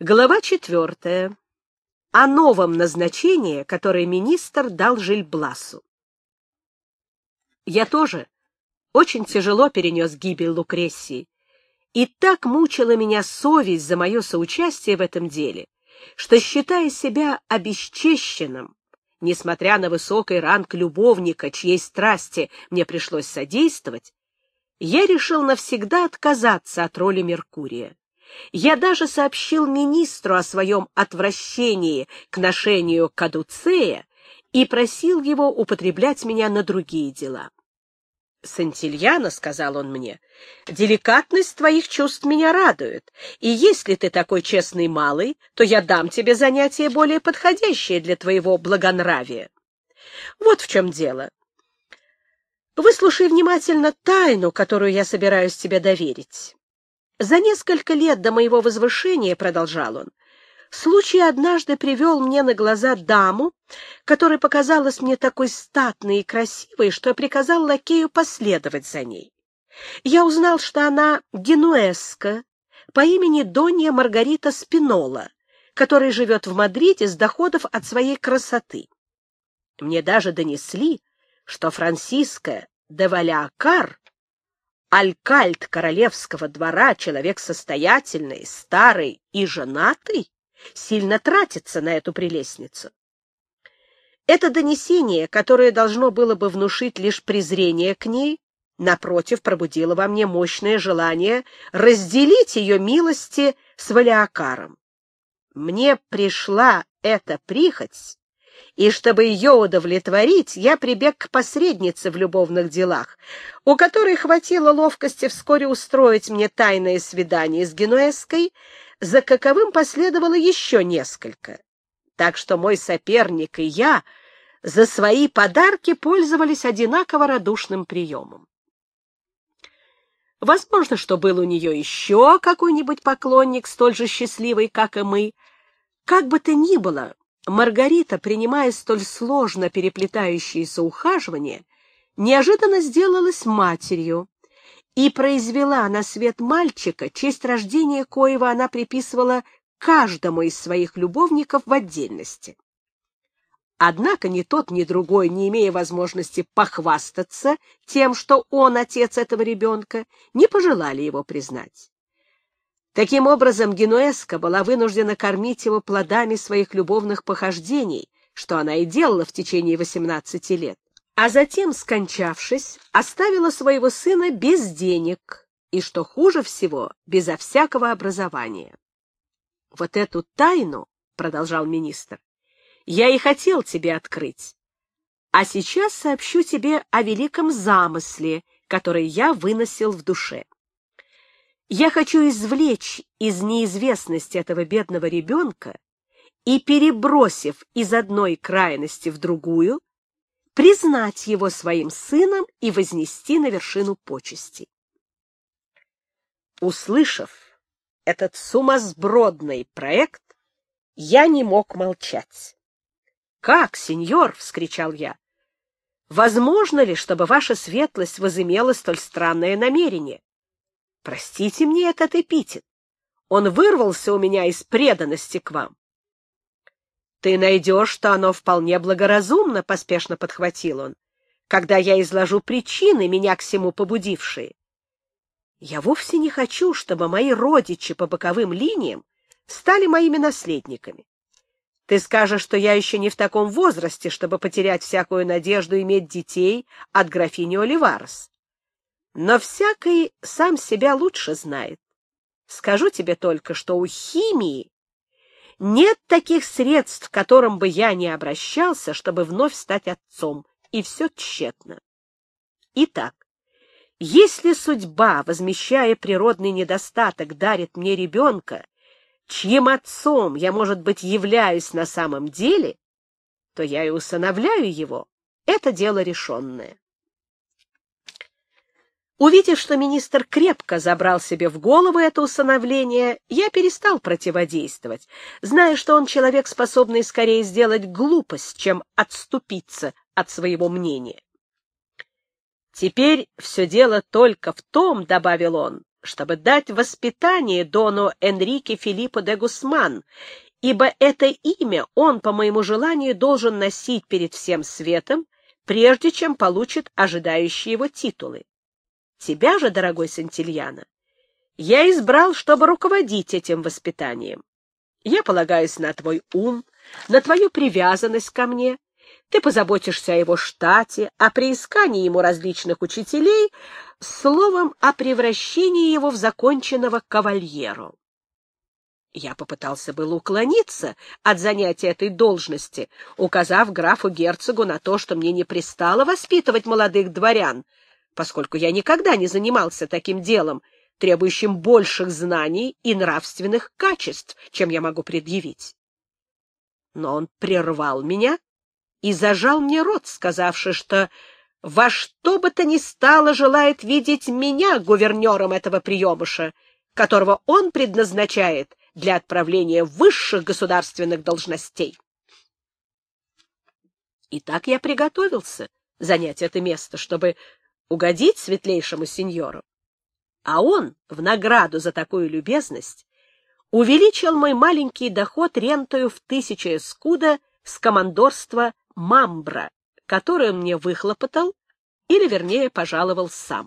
Глава четвертая. О новом назначении, которое министр дал Жильбласу. Я тоже очень тяжело перенес гибель Лукреции, и так мучила меня совесть за мое соучастие в этом деле, что, считая себя обесчещенным, несмотря на высокий ранг любовника, чьей страсти мне пришлось содействовать, я решил навсегда отказаться от роли Меркурия. Я даже сообщил министру о своем отвращении к ношению кадуцея и просил его употреблять меня на другие дела. «Сантильяна», — сказал он мне, — «деликатность твоих чувств меня радует, и если ты такой честный малый, то я дам тебе занятие более подходящее для твоего благонравия. Вот в чем дело. Выслушай внимательно тайну, которую я собираюсь тебе доверить. За несколько лет до моего возвышения, — продолжал он, — случай однажды привел мне на глаза даму, которая показалась мне такой статной и красивой, что я приказал лакею последовать за ней. Я узнал, что она генуэзка по имени Донья Маргарита Спинола, которая живет в Мадриде с доходов от своей красоты. Мне даже донесли, что Франциска де Валякар алькальд королевского двора, человек состоятельный, старый и женатый, сильно тратится на эту прелестницу. Это донесение, которое должно было бы внушить лишь презрение к ней, напротив, пробудило во мне мощное желание разделить ее милости с Валиакаром. Мне пришла эта прихоть и чтобы ее удовлетворить, я прибег к посреднице в любовных делах, у которой хватило ловкости вскоре устроить мне тайное свидание с Генуэзской, за каковым последовало еще несколько. Так что мой соперник и я за свои подарки пользовались одинаково радушным приемом. Возможно, что был у нее еще какой-нибудь поклонник, столь же счастливый, как и мы. Как бы то ни было, Маргарита, принимая столь сложно переплетающиеся ухаживания, неожиданно сделалась матерью и произвела на свет мальчика, честь рождения коего она приписывала каждому из своих любовников в отдельности. Однако ни тот, ни другой, не имея возможности похвастаться тем, что он отец этого ребенка, не пожелали его признать. Таким образом, Генуэзка была вынуждена кормить его плодами своих любовных похождений, что она и делала в течение 18 лет, а затем, скончавшись, оставила своего сына без денег и, что хуже всего, безо всякого образования. «Вот эту тайну, — продолжал министр, — я и хотел тебе открыть, а сейчас сообщу тебе о великом замысле, который я выносил в душе. Я хочу извлечь из неизвестности этого бедного ребенка и, перебросив из одной крайности в другую, признать его своим сыном и вознести на вершину почестей. Услышав этот сумасбродный проект, я не мог молчать. «Как, сеньор?» — вскричал я. «Возможно ли, чтобы ваша светлость возымела столь странное намерение? Простите мне этот эпитет. Он вырвался у меня из преданности к вам. — Ты найдешь, что оно вполне благоразумно, — поспешно подхватил он, — когда я изложу причины, меня к всему побудившие. Я вовсе не хочу, чтобы мои родичи по боковым линиям стали моими наследниками. Ты скажешь, что я еще не в таком возрасте, чтобы потерять всякую надежду иметь детей от графини Оливарес. Но всякий сам себя лучше знает. Скажу тебе только, что у химии нет таких средств, к которым бы я не обращался, чтобы вновь стать отцом, и все тщетно. Итак, если судьба, возмещая природный недостаток, дарит мне ребенка, чьим отцом я, может быть, являюсь на самом деле, то я и усыновляю его. Это дело решенное. Увидев, что министр крепко забрал себе в голову это усыновление, я перестал противодействовать, зная, что он человек, способный скорее сделать глупость, чем отступиться от своего мнения. «Теперь все дело только в том, — добавил он, чтобы дать воспитание дону Энрике Филиппо де Гусман, ибо это имя он, по моему желанию, должен носить перед всем светом, прежде чем получит ожидающие его титулы. Тебя же, дорогой Сантильяна, я избрал, чтобы руководить этим воспитанием. Я полагаюсь на твой ум, на твою привязанность ко мне. Ты позаботишься о его штате, о приискании ему различных учителей, словом, о превращении его в законченного кавальеру. Я попытался было уклониться от занятия этой должности, указав графу-герцогу на то, что мне не пристало воспитывать молодых дворян, поскольку я никогда не занимался таким делом, требующим больших знаний и нравственных качеств, чем я могу предъявить. Но он прервал меня и зажал мне рот, сказавши, что во что бы то ни стало желает видеть меня гувернером этого приемыша, которого он предназначает для отправления высших государственных должностей. И так я приготовился занять это место, чтобы угодить светлейшему сеньору. А он, в награду за такую любезность, увеличил мой маленький доход рентою в тысячу эскуда с командорства Мамбра, которую мне выхлопотал, или, вернее, пожаловал сам.